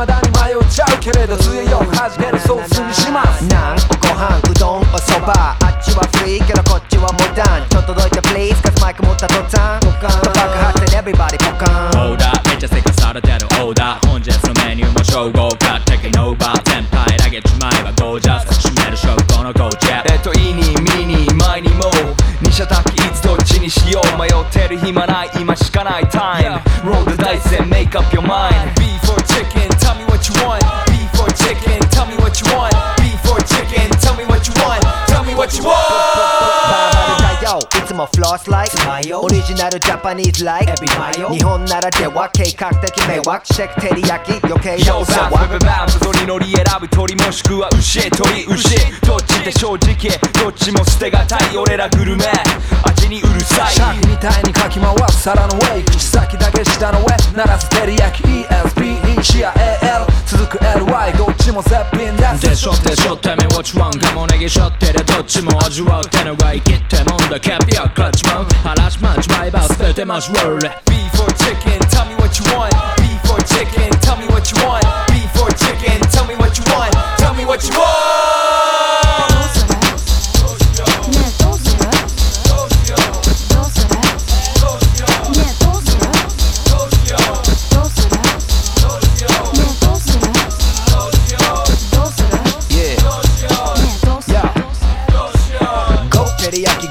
未だに迷っちゃうけれど強いよ弾けるソースにします。なんおご飯うどんおそばあっちはフリーけどこっちはモダン。ちょっとどいて please カスマイク持った途端。と爆発で everybody ポカン。オーダーめっちゃせかされてるオーダー。本日のメニューも超豪華 Taking over 天杯投げちまえばゴージャス。締める食後のゴージャえっといいにミニ前にも。二者択一いつどっちにしよう迷ってる暇ない今しかないタイム。Roll the dice and make up your mind Beef or chicken, よいつもフロスライクオリジナルジャパニーズライク日本ならでは計画的迷惑。シェイク照り焼き余計な Yo お世さ話バババンとノリノリ選ぶ鳥もしくは牛鳥牛どっちで正直どっちも捨てがたい俺らグルメ。味にうるさい。シャキみたいにかき回す皿の上口先だけ下の上鳴らす照り焼き ESPE や AL 続く LY どっちも絶品です。でしょでしょてめ What you want ガモネギしょってでどっちも味わうってのが生きってもんだ。キャピアクラッチマン話しまんちまえば捨ててまし Roll it Beef or chicken, tell me what you want.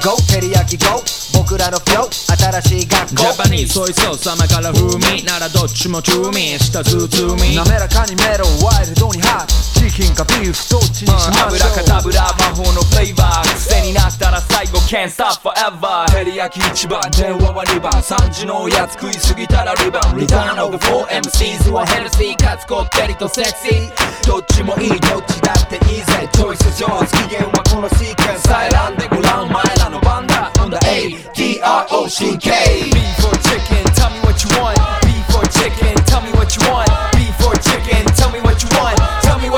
照り焼き Go 照り焼き Go. 僕らのフロー新しい学校。ジャパニーズソイソース甘辛風味。ならどっちも中味舌包み滑らかにメロンワイルドにハート。チキンかビーフどっちにしま油しょう。かタブラ魔法のフレーバー。癖になったら最後 Can't stop forever 照り焼き一番。電話は2番。3時のおやつ食いすぎたらリバウンドリターンオブ 4MCs はヘルシーかつこってりとセクシー。どっちもいいどっちだっていいぜ。チ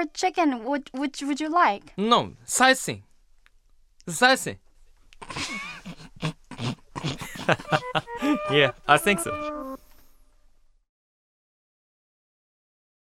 or chicken? Which which would you like? No Slicing Slicing Yeah I think so